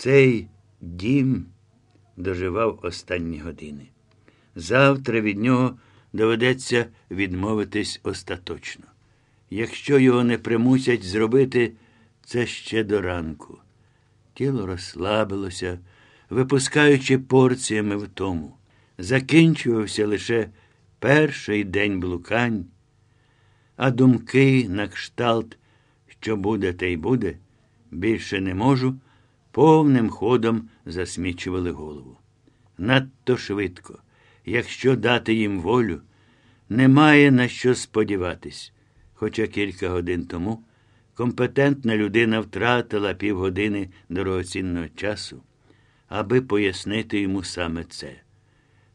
Цей дім доживав останні години. Завтра від нього доведеться відмовитись остаточно. Якщо його не примусять зробити це ще до ранку. Тіло розслабилося, випускаючи порціями втому. Закінчувався лише перший день блукань, а думки на кшталт, що буде, те й буде, більше не можу, повним ходом засмічували голову. Надто швидко, якщо дати їм волю, немає на що сподіватись. Хоча кілька годин тому компетентна людина втратила півгодини дорогоцінного часу, аби пояснити йому саме це.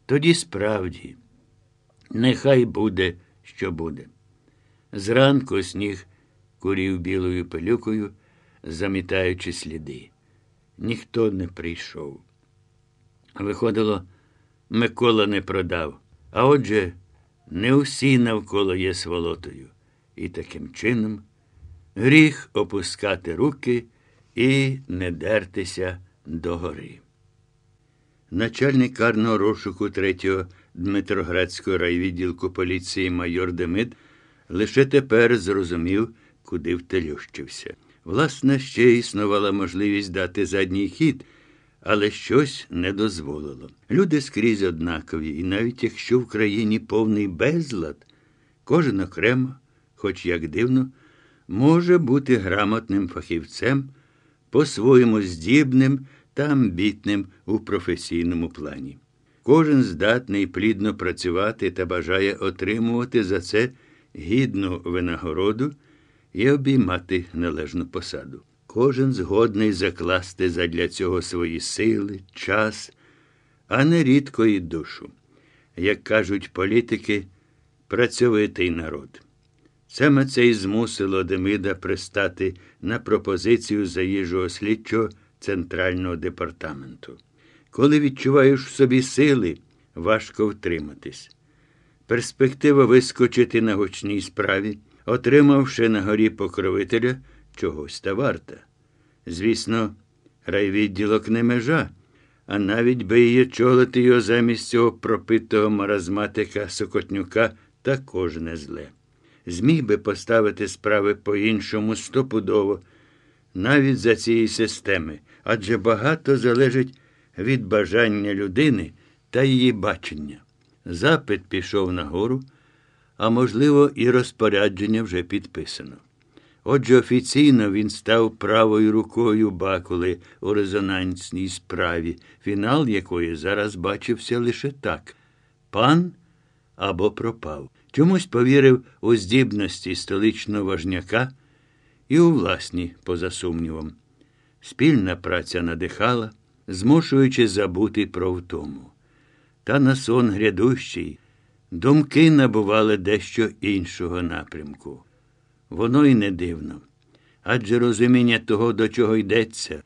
Тоді справді, нехай буде, що буде. Зранку сніг курів білою пилюкою, замітаючи сліди. Ніхто не прийшов. Виходило, Микола не продав, а отже, не усі навколо є сволотою. І таким чином гріх опускати руки і не дертися догори. Начальник карного розшуку 3-го Дмитроградського райвідділку поліції майор Демид лише тепер зрозумів, куди втелющився. Власне, ще існувала можливість дати задній хід, але щось не дозволило. Люди скрізь однакові, і навіть якщо в країні повний безлад, кожен окремо, хоч як дивно, може бути грамотним фахівцем, по-своєму здібним та амбітним у професійному плані. Кожен здатний плідно працювати та бажає отримувати за це гідну винагороду і обіймати належну посаду. Кожен згодний закласти задля цього свої сили, час, а не рідко і душу. Як кажуть політики, працьовитий народ. Саме це й змусило Демида пристати на пропозицію заїжджого слідчого центрального департаменту. Коли відчуваєш в собі сили, важко втриматись. Перспектива вискочити на гучній справі, отримавши на горі покровителя, чогось та варта. Звісно, райвідділок не межа, а навіть би її чолити його замість цього пропитого маразматика Сокотнюка також не зле. Зміг би поставити справи по-іншому стопудово, навіть за цієї системи, адже багато залежить від бажання людини та її бачення. Запит пішов нагору, а можливо, і розпорядження вже підписано. Отже, офіційно він став правою рукою бакули у резонансній справі, фінал якої зараз бачився лише так пан або пропав. Чомусь повірив у здібності столичного важняка і у власні, поза сумнівом. Спільна праця надихала, змушуючи забути про втому. Та на сон грядущий думки набували дещо іншого напрямку. Воно й не дивно. Адже розуміння того, до чого йдеться,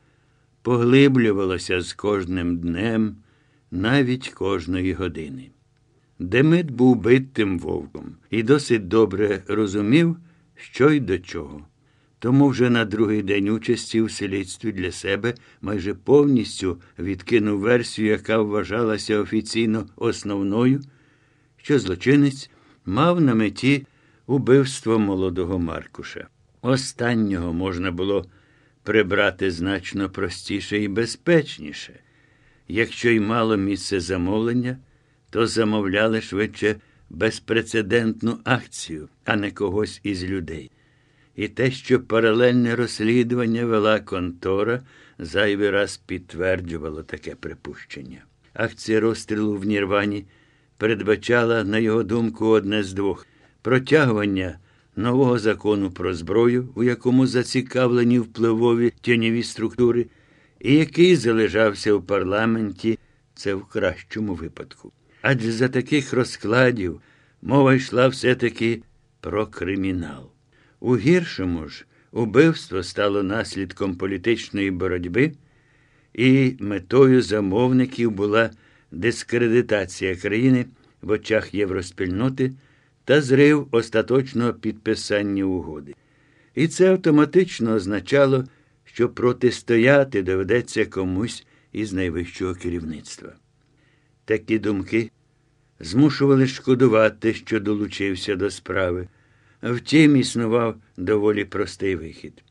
поглиблювалося з кожним днем, навіть кожної години. Демид був битим вовком і досить добре розумів, що й до чого. Тому вже на другий день участі у слідстві для себе майже повністю відкинув версію, яка вважалася офіційно основною, що злочинець мав на меті убивство молодого Маркуша. Останнього можна було прибрати значно простіше і безпечніше. Якщо й мало місце замовлення, то замовляли швидше безпрецедентну акцію, а не когось із людей. І те, що паралельне розслідування вела контора, зайвий раз підтверджувало таке припущення. Акція розстрілу в Нірвані передбачала, на його думку, одне з двох протягування нового закону про зброю, у якому зацікавлені впливові тіньові структури, і який залежався у парламенті, це в кращому випадку. Адже за таких розкладів мова йшла все-таки про кримінал. У гіршому ж убивство стало наслідком політичної боротьби, і метою замовників була дискредитація країни в очах євроспільноти та зрив остаточного підписання угоди. І це автоматично означало, що протистояти доведеться комусь із найвищого керівництва. Такі думки змушували шкодувати, що долучився до справи, втім існував доволі простий вихід.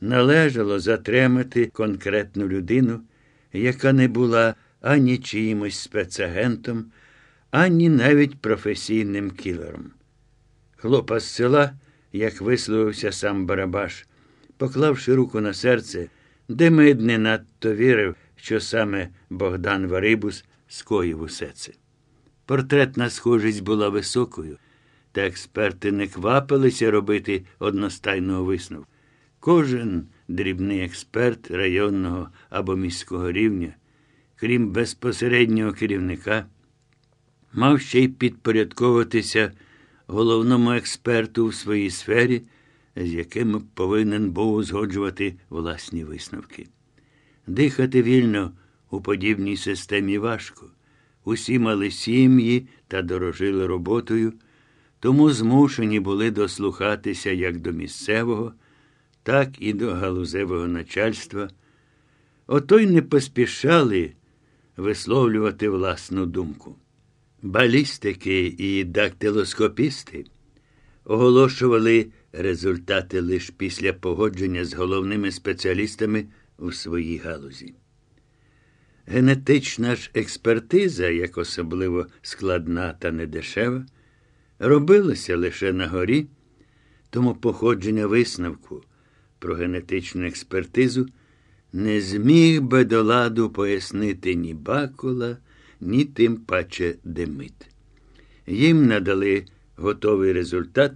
Належало затримати конкретну людину, яка не була ані чиїмось спецагентом, ані навіть професійним кілером. Хлопа з села, як висловився сам Барабаш, поклавши руку на серце, Демид не надто вірив, що саме Богдан Варибус скоїв усе це. Портретна схожість була високою, та експерти не квапилися робити одностайного висновку. Кожен дрібний експерт районного або міського рівня, крім безпосереднього керівника, мав ще й підпорядковуватися головному експерту в своїй сфері, з яким повинен був узгоджувати власні висновки. Дихати вільно у подібній системі важко. Усі мали сім'ї та дорожили роботою, тому змушені були дослухатися як до місцевого, так і до галузевого начальства. Ото й не поспішали висловлювати власну думку. Балістики і дактилоскопісти оголошували результати лише після погодження з головними спеціалістами у своїй галузі. Генетична ж експертиза, як особливо складна та недешева, робилася лише на горі, тому походження висновку про генетичну експертизу не зміг би до ладу пояснити ні Бакула, ні тим паче Демит. Їм надали готовий результат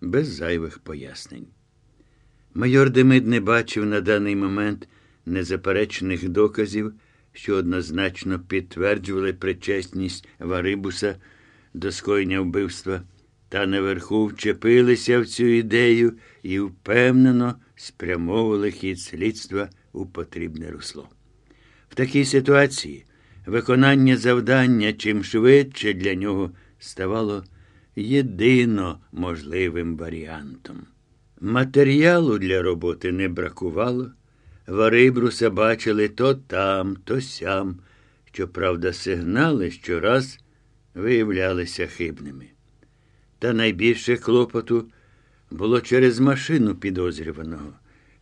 без зайвих пояснень. Майор Демид не бачив на даний момент незаперечних доказів, що однозначно підтверджували причесність Варибуса до скоєння вбивства, та наверху вчепилися в цю ідею і впевнено спрямовували хід слідства у потрібне русло. В такій ситуації виконання завдання чим швидше для нього ставало єдино можливим варіантом. Матеріалу для роботи не бракувало. Варибруса бачили то там, то сям. Щоправда, сигнали щораз виявлялися хибними. Та найбільше клопоту було через машину підозрюваного.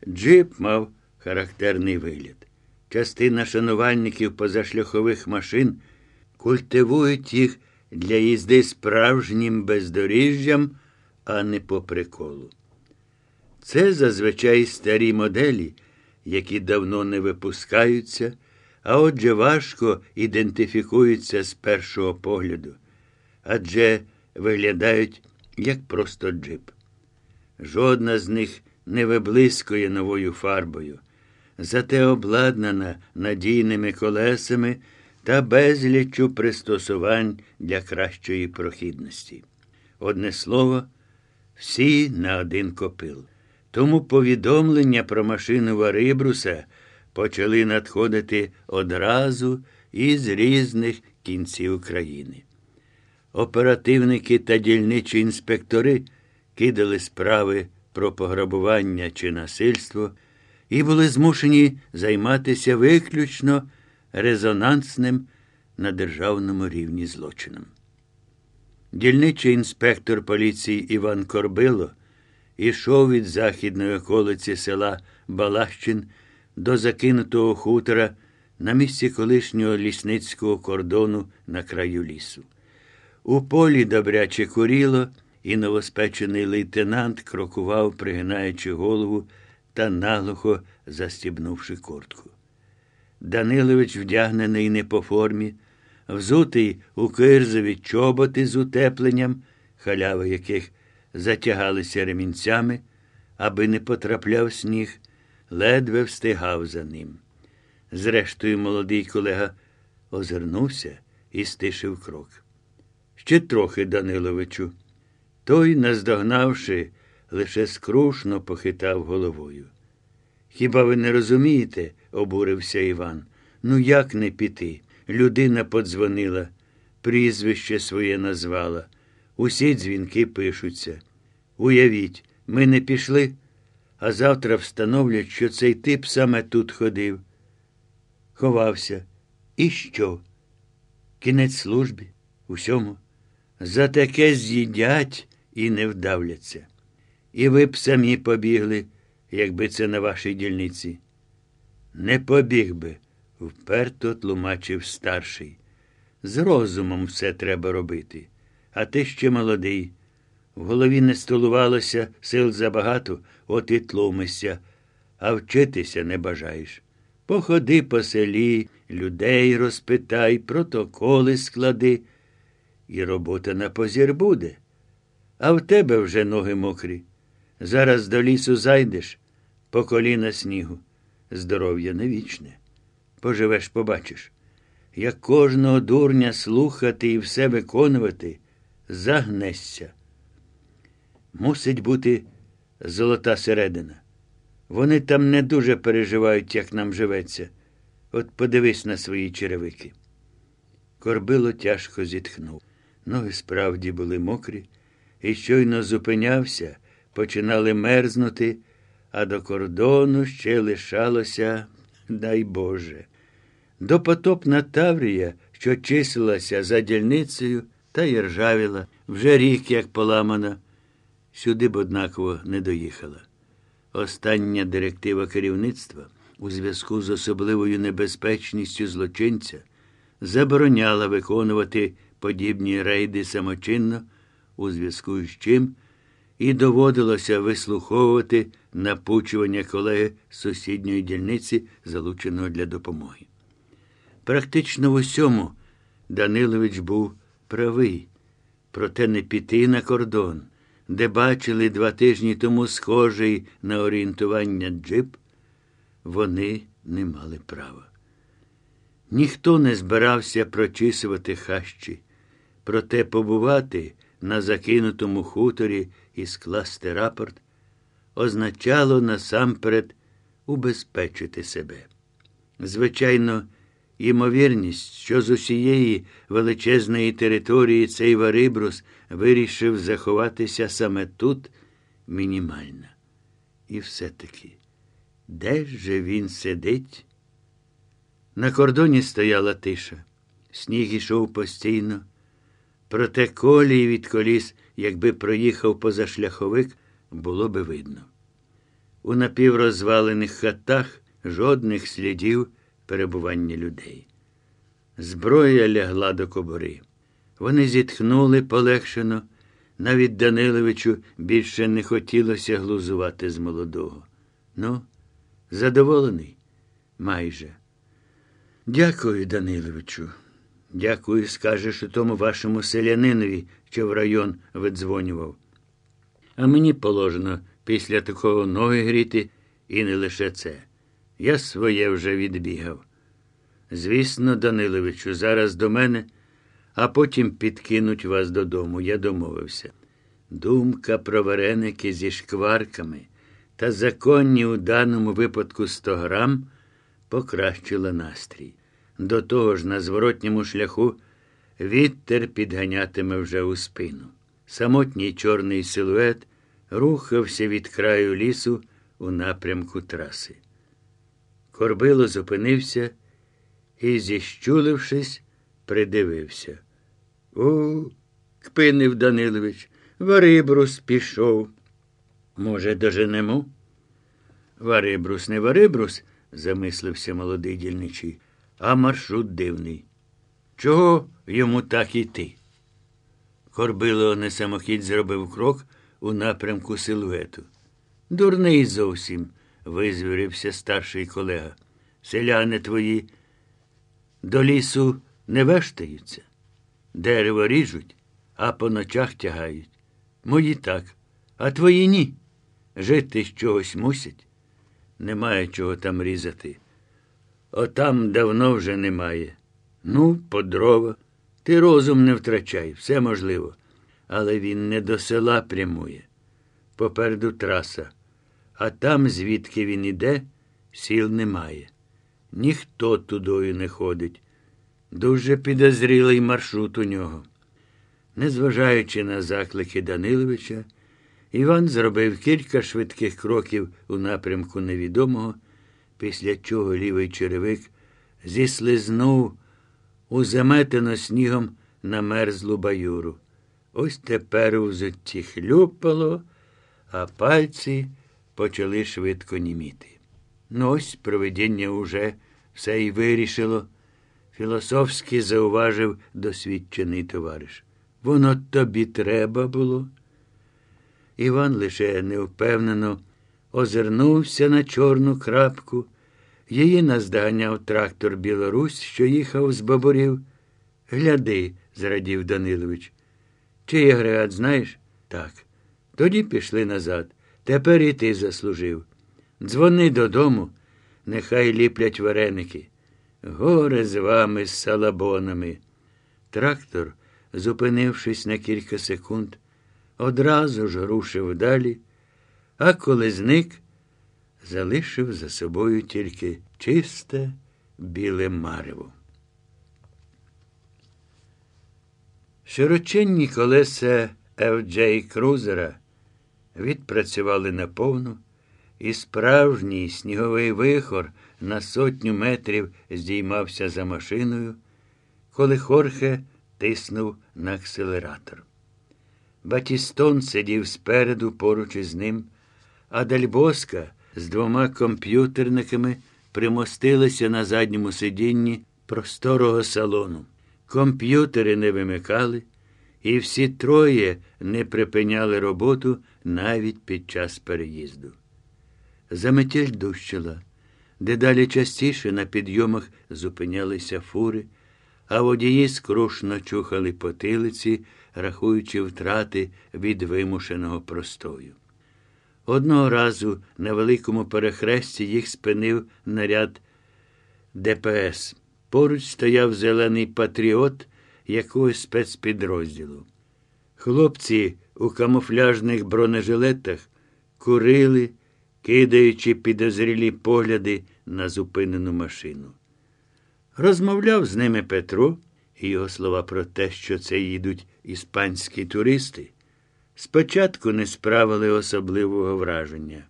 Джип мав характерний вигляд. Частина шанувальників позашляхових машин культивують їх для їзди справжнім бездоріжжям, а не по приколу. Це зазвичай старі моделі, які давно не випускаються, а отже важко ідентифікуються з першого погляду, адже виглядають як просто джип. Жодна з них не виблискує новою фарбою, зате обладнана надійними колесами та безліччю пристосувань для кращої прохідності. Одне слово, всі на один копил. Тому повідомлення про машину Варибруса почали надходити одразу із різних кінців країни. Оперативники та дільничі інспектори кидали справи про пограбування чи насильство і були змушені займатися виключно резонансним на державному рівні злочином. Дільничий інспектор поліції Іван Корбило ішов від західної околиці села Балащин до закинутого хутора на місці колишнього лісницького кордону на краю лісу. У полі добряче куріло, і новоспечений лейтенант крокував, пригинаючи голову та наглухо застібнувши куртку. Данилович, вдягнений не по формі, взутий у кирзові чоботи з утепленням, халяви яких затягалися ремінцями, аби не потрапляв сніг, ледве встигав за ним. Зрештою, молодий колега озирнувся і стишив крок. Ще трохи, Даниловичу. Той, наздогнавши, лише скрушно похитав головою. Хіба ви не розумієте? обурився Іван. Ну, як не піти? Людина подзвонила, прізвище своє назвала. Усі дзвінки пишуться. Уявіть, ми не пішли, а завтра встановлять, що цей тип саме тут ходив. Ховався. І що? Кінець службі, усьому. За таке з'їдять і не вдавляться. І ви б самі побігли, якби це на вашій дільниці. Не побіг би, вперто тлумачив старший. З розумом все треба робити. А ти ще молодий. В голові не столувалося, сил забагато, от і тлумишся, а вчитися не бажаєш. Походи по селі, людей розпитай, протоколи склади, і робота на позір буде. А в тебе вже ноги мокрі. Зараз до лісу зайдеш, по коліна снігу. Здоров'я не вічне. Поживеш, побачиш. Як кожного дурня слухати і все виконувати, загнешся. Мусить бути золота середина. Вони там не дуже переживають, як нам живеться. От подивись на свої черевики. Корбило тяжко зітхнув. Ноги справді були мокрі, і щойно зупинявся, починали мерзнути, а до кордону ще лишалося, дай Боже. Допотопна Таврія, що числилася за дільницею, та й ржавіла, вже рік як поламана, сюди б однаково не доїхала. Остання директива керівництва у зв'язку з особливою небезпечністю злочинця забороняла виконувати подібні рейди самочинно, у зв'язку з чим і доводилося вислуховувати напучування колеги сусідньої дільниці, залученого для допомоги. Практично в усьому Данилович був правий, проте не піти на кордон, де бачили два тижні тому схожий на орієнтування джип, вони не мали права. Ніхто не збирався прочісувати хащі, проте побувати на закинутому хуторі і скласти рапорт означало насамперед убезпечити себе. Звичайно, ймовірність, що з усієї величезної території цей Варибрус вирішив заховатися саме тут, мінімальна. І все-таки, де же він сидить? На кордоні стояла тиша. Сніг ішов постійно. Проте колії від коліс, якби проїхав позашляховик, було би видно. У напіврозвалених хатах жодних слідів перебування людей. Зброя лягла до кобури. Вони зітхнули полегшено. Навіть Даниловичу більше не хотілося глузувати з молодого. Ну, задоволений? Майже. Дякую, Даниловичу. Дякую, скажеш у тому вашому селянинові, що в район видзвонював. А мені положено після такого ноги гріти і не лише це. Я своє вже відбігав. Звісно, Даниловичу, зараз до мене, а потім підкинуть вас додому. Я домовився. Думка про вареники зі шкварками та законні у даному випадку 100 грам покращила настрій. До того ж, на зворотньому шляху вітер підганятиме вже у спину. Самотній чорний силует рухався від краю лісу у напрямку траси. Корбило зупинився і, зіщулившись, придивився. О, кпинив Данилович, Варибрус пішов. Може, доженемо? Варибрус, не Варибрус, замислився молодий дільничий, а маршрут дивний. Чого йому так іти? Корбило не самохідь зробив крок у напрямку силуету. Дурний зовсім, визвірився старший колега. Селяни твої до лісу не вештаються. Дерево ріжуть, а по ночах тягають. Мої так, а твої ні. Жити з чогось мусять. Немає чого там різати. Отам давно вже немає. Ну, по дрова. Ти розум не втрачай, все можливо. Але він не до села прямує. Попереду траса. А там, звідки він іде, сіл немає. Ніхто тудою не ходить. Дуже підозрілий маршрут у нього. Незважаючи на заклики Даниловича, Іван зробив кілька швидких кроків у напрямку невідомого, після чого лівий черевик зіслизнув у заметено снігом на мерзлу баюру. Ось тепер у хлюпало, а пальці почали швидко німіти. Ну ось провидіння уже все й вирішило, філософськи зауважив досвідчений товариш. Воно тобі треба було. Іван лише невпевнено озирнувся на чорну крапку. Її наздоганяв трактор Білорусь, що їхав з бабурів. Гляди, зрадів Данилович. Чий агрегат знаєш? Так. Тоді пішли назад. Тепер і ти заслужив. Дзвони додому, нехай ліплять вареники. Горе з вами, з салабонами. Трактор, зупинившись на кілька секунд, одразу ж рушив далі, а коли зник, залишив за собою тільки чисте біле марево. Широченні колеса FJ Крузера відпрацювали наповну, і справжній сніговий вихор на сотню метрів здіймався за машиною, коли Хорхе тиснув на акселератор. Батістон сидів спереду поруч із ним, а Дальбоска з двома комп'ютерниками примостилися на задньому сидінні просторого салону. Комп'ютери не вимикали, і всі троє не припиняли роботу навіть під час переїзду. Заметіль дущила, дедалі частіше на підйомах зупинялися фури, а водії скрушно чухали потилиці, рахуючи втрати від вимушеного простою. Одного разу на великому перехресті їх спинив наряд ДПС. Поруч стояв зелений патріот якогось спецпідрозділу. Хлопці у камуфляжних бронежилетах курили, кидаючи підозрілі погляди на зупинену машину. Розмовляв з ними Петро і його слова про те, що це їдуть іспанські туристи, спочатку не справили особливого враження.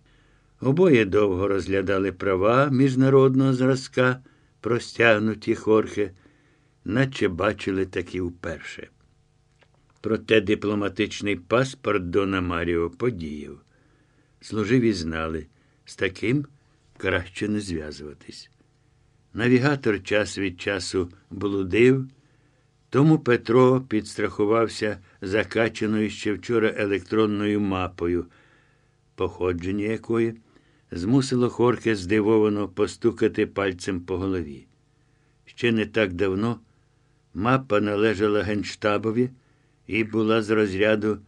Обоє довго розглядали права міжнародного зразка, простягнуті хорхе, наче бачили такі вперше. Проте дипломатичний паспорт Дона Маріо подіяв. Служиві знали, з таким краще не зв'язуватись. Навігатор час від часу блудив, тому Петро підстрахувався закачаною ще вчора електронною мапою, походження якої змусило Хорке здивовано постукати пальцем по голові. Ще не так давно мапа належала Генштабові і була з розряду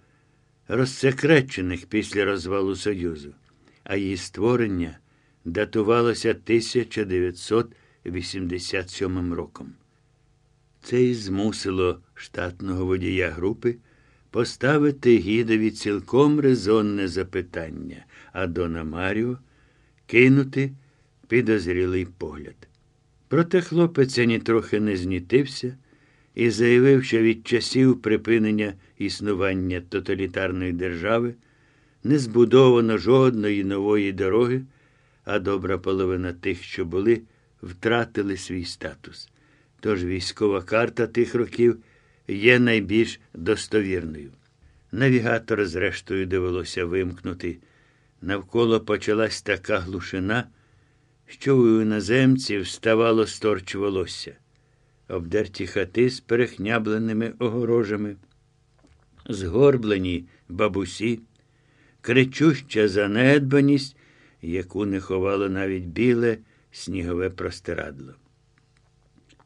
розсекречених після розвалу Союзу, а її створення датувалося 1987 роком. Це й змусило штатного водія групи поставити гідові цілком резонне запитання, а Дона Маріо кинути підозрілий погляд. Проте хлопець ані трохи не знітився і заявив, що від часів припинення існування тоталітарної держави не збудовано жодної нової дороги, а добра половина тих, що були, втратили свій статус. Тож військова карта тих років є найбільш достовірною. Навігатор, зрештою, довелося вимкнути. Навколо почалась така глушина, що у іноземців ставало сторч волосся, обдерті хати з перехнябленими огорожами, згорблені бабусі, кричуща занедбаність, яку не ховало навіть біле снігове простирадло.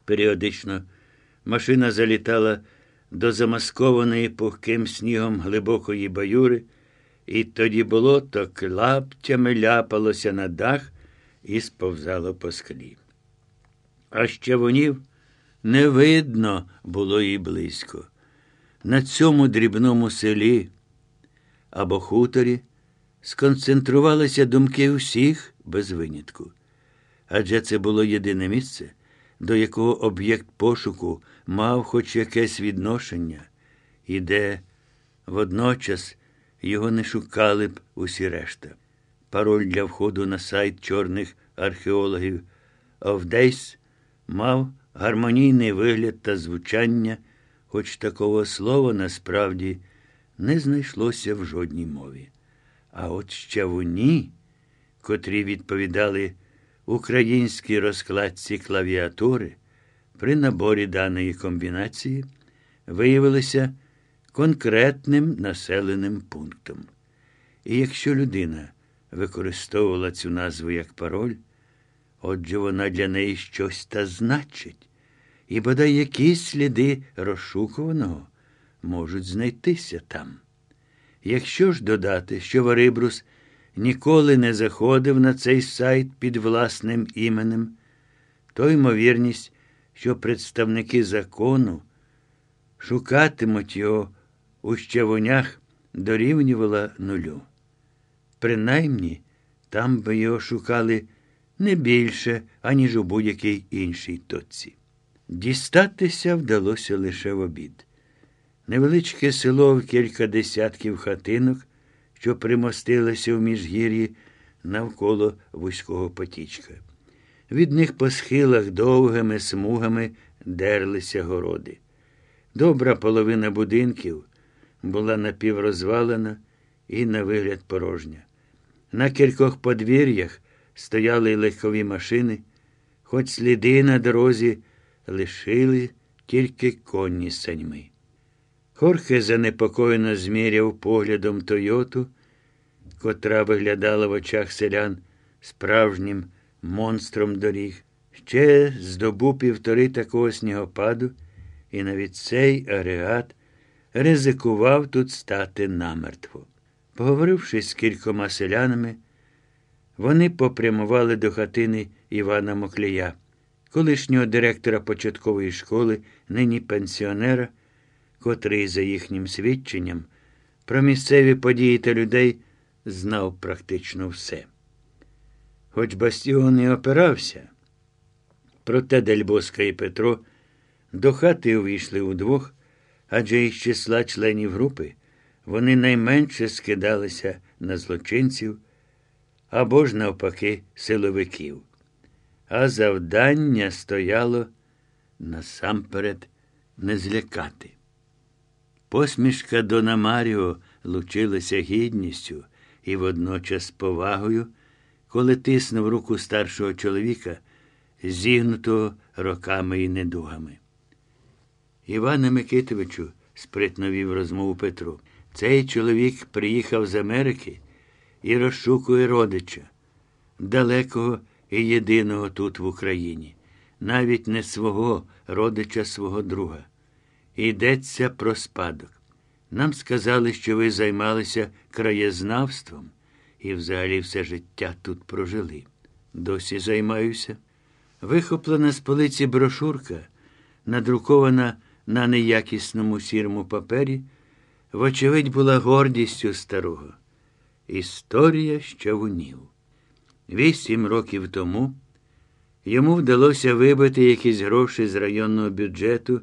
Періодично машина залітала до замаскованої пухким снігом глибокої баюри, і тоді болото клаптями ляпалося на дах і сповзало по склі. А ще вонів не видно було і близько. На цьому дрібному селі або хуторі сконцентрувалися думки усіх без винятку. Адже це було єдине місце, до якого об'єкт пошуку мав хоч якесь відношення, і де водночас його не шукали б усі решта. Пароль для входу на сайт чорних археологів Овдейс мав гармонійний вигляд та звучання, хоч такого слова насправді не знайшлося в жодній мові. А от щавуні, котрі відповідали українській розкладці клавіатури, при наборі даної комбінації виявилися конкретним населеним пунктом. І якщо людина використовувала цю назву як пароль, отже вона для неї щось та значить, і бодай якісь сліди розшукуваного можуть знайтися там. Якщо ж додати, що Варибрус ніколи не заходив на цей сайт під власним іменем, то ймовірність, що представники закону шукатимуть його у щавунях, дорівнювала нулю. Принаймні, там би його шукали не більше, аніж у будь-якій іншій точці. Дістатися вдалося лише в обід. Невеличке село в кілька десятків хатинок, що примостилося в міжгір'ї навколо вузького потічка. Від них по схилах довгими смугами дерлися городи. Добра половина будинків була напіврозвалена і, на вигляд, порожня. На кількох подвір'ях стояли легкові машини, хоч сліди на дорозі лишили тільки конні саньми. Хорхе занепокоєно зміряв поглядом Тойоту, котра виглядала в очах селян справжнім монстром доріг. Ще здобув півтори такого снігопаду, і навіть цей агрегат ризикував тут стати намертво. Поговоривши з кількома селянами, вони попрямували до хатини Івана Моклія, колишнього директора початкової школи, нині пенсіонера, котрий, за їхнім свідченням, про місцеві події та людей знав практично все. Хоч Бастіон і опирався, проте Дельбоска і Петро до хати увійшли удвох, адже із числа членів групи вони найменше скидалися на злочинців або ж, навпаки, силовиків. А завдання стояло насамперед не злякати. Посмішка Дона Маріо лучилася гідністю і водночас повагою, коли тиснув руку старшого чоловіка, зігнутого роками і недугами. Іване Микитовичу, спритно вів розмову Петру, цей чоловік приїхав з Америки і розшукує родича, далекого і єдиного тут в Україні, навіть не свого родича, свого друга. Йдеться про спадок. Нам сказали, що ви займалися краєзнавством і взагалі все життя тут прожили. Досі займаюся. Вихоплена з полиці брошурка, надрукована на неякісному сірому папері, вочевидь, була гордістю старого. Історія щавунів. Вісім років тому йому вдалося вибити якісь гроші з районного бюджету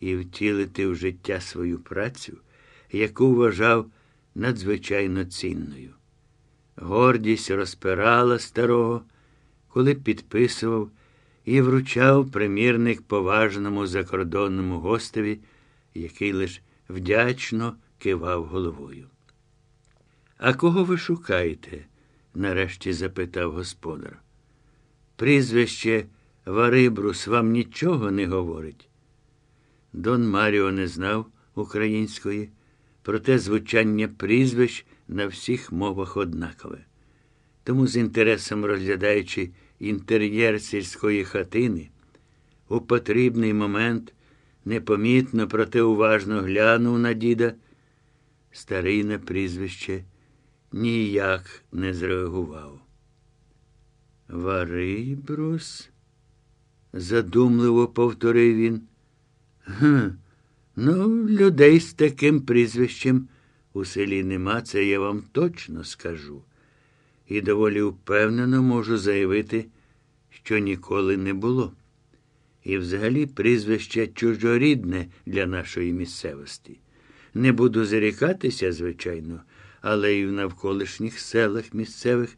і втілити в життя свою працю, яку вважав надзвичайно цінною. Гордість розпирала старого, коли підписував і вручав примірник поважному закордонному гостеві, який лиш вдячно кивав головою. А кого ви шукаєте? нарешті запитав господар. Прізвище Варибрус вам нічого не говорить. Дон Маріо не знав української, проте звучання прізвищ на всіх мовах однакове. Тому, з інтересом розглядаючи інтер'єр сільської хатини, у потрібний момент непомітно, проте уважно глянув на діда, старий на прізвище ніяк не зреагував. Варибрус? задумливо повторив він. «Гм, Ну, людей з таким прізвищем у селі нема, це я вам точно скажу. І доволі впевнено можу заявити, що ніколи не було. І взагалі прізвище чужорідне для нашої місцевості. Не буду зарікатися, звичайно, але й в навколишніх селах місцевих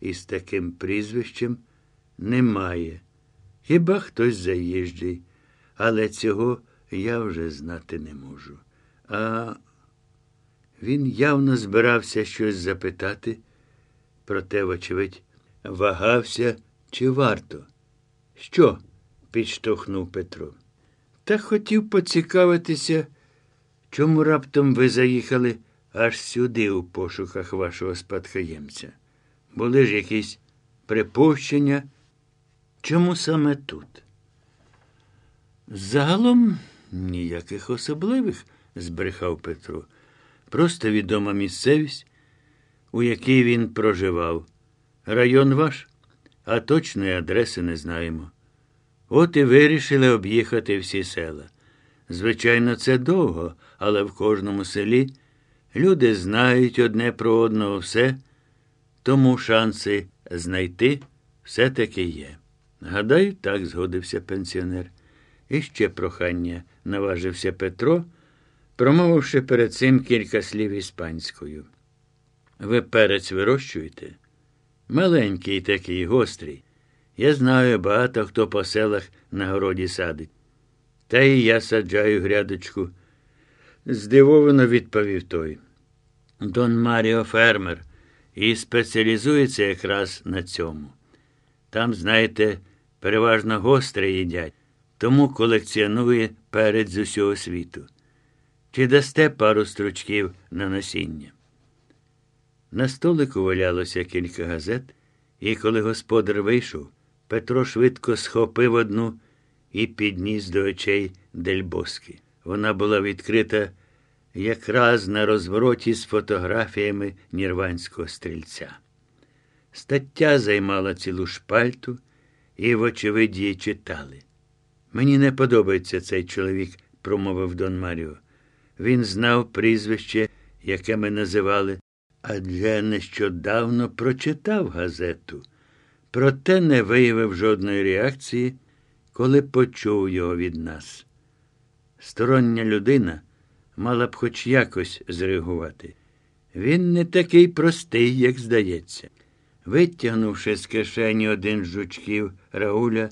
із таким прізвищем немає. Хіба хтось заїжджий, але цього я вже знати не можу. А він явно збирався щось запитати, проте, вочевидь, вагався, чи варто. Що? підштовхнув Петро. Та хотів поцікавитися, чому раптом ви заїхали аж сюди у пошуках вашого спадкоємця. Були ж якісь припущення? Чому саме тут? Загалом ніяких особливих, збрехав Петро. Просто відома місцевість, у якій він проживав. Район ваш, а точної адреси не знаємо. От і вирішили об'їхати всі села. Звичайно, це довго, але в кожному селі люди знають одне про одного все, тому шанси знайти все-таки є. Гадаю, так згодився пенсіонер. І ще прохання наважився Петро, промовивши перед цим кілька слів іспанською. Ви перець вирощуєте? Маленький такий, гострий. Я знаю, багато хто по селах на городі садить. Та і я саджаю грядочку. Здивовано відповів той. Дон Маріо фермер і спеціалізується якраз на цьому. Там, знаєте, переважно гостре їдять, тому колекціонує перець з усього світу. Чи дасте пару стручків на насіння? На столику валялося кілька газет, і коли господар вийшов, Петро швидко схопив одну і підніс до очей дельбоски. Вона була відкрита якраз на розвороті з фотографіями нірванського стрільця. Стаття займала цілу шпальту, і, вочевидь, її читали. Мені не подобається цей чоловік, промовив Дон Маріо. Він знав прізвище, яке ми називали, адже нещодавно прочитав газету, проте не виявив жодної реакції, коли почув його від нас. Стороння людина мала б хоч якось зреагувати. Він не такий простий, як здається. Витягнувши з кишені один з жучків Рауля,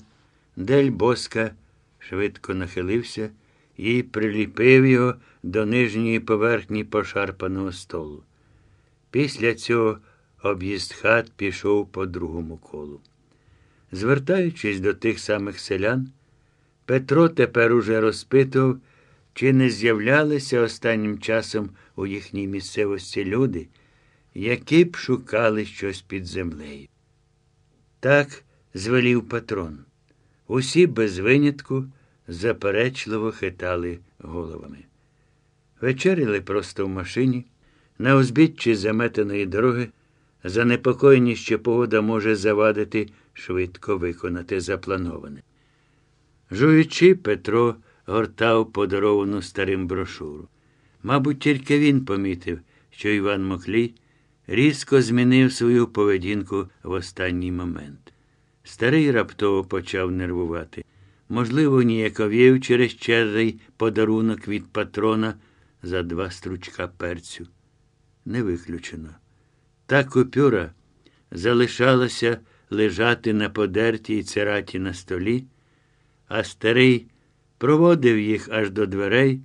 Дель Боска швидко нахилився і приліпив його до нижньої поверхні пошарпаного столу. Після цього об'їзд хат пішов по другому колу. Звертаючись до тих самих селян, Петро тепер уже розпитував, чи не з'являлися останнім часом у їхній місцевості люди, які б шукали щось під землею. Так звелів патрон. Усі без винятку заперечливо хитали головами. Вечеряли просто в машині, на узбіччі заметеної дороги, занепокоєні, що погода може завадити швидко виконати заплановане. Жуючи, Петро гортав подаровану старим брошуру. Мабуть, тільки він помітив, що Іван Моклій різко змінив свою поведінку в останній момент. Старий раптово почав нервувати. Можливо, ніяковів через черрий подарунок від патрона за два стручка перцю. Не виключено. Та купюра залишалася лежати на подертій цераті на столі, а старий проводив їх аж до дверей,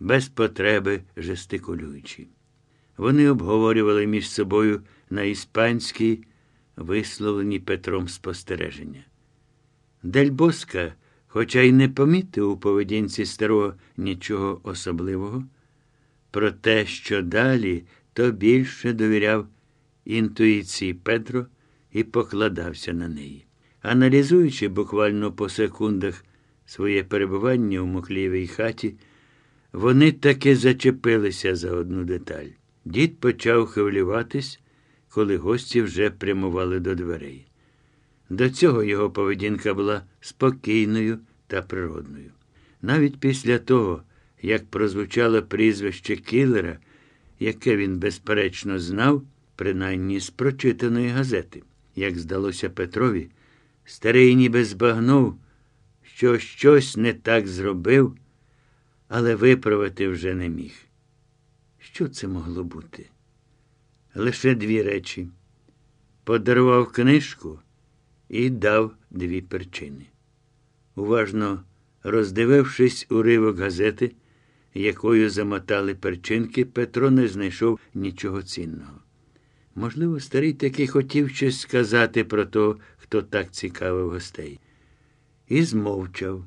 без потреби жестикулюючи. Вони обговорювали між собою на іспанській, висловлені Петром спостереження. Дельбоска, хоча й не помітив у поведінці старого нічого особливого, про те, що далі, то більше довіряв інтуїції Петро і покладався на неї. Аналізуючи буквально по секундах своє перебування у мохлівій хаті, вони таки зачепилися за одну деталь. Дід почав хвилюватись, коли гості вже прямували до дверей. До цього його поведінка була спокійною та природною. Навіть після того, як прозвучало прізвище кілера, яке він, безперечно, знав, принаймні з прочитаної газети. Як здалося Петрові, старий ніби збагнув, що щось не так зробив, але виправити вже не міг. Що це могло бути? Лише дві речі. Подарував книжку і дав дві перчини. Уважно роздивившись уривок газети, якою замотали перчинки, Петро не знайшов нічого цінного. Можливо, старий таки хотів щось сказати про того, хто так цікавив гостей. І змовчав.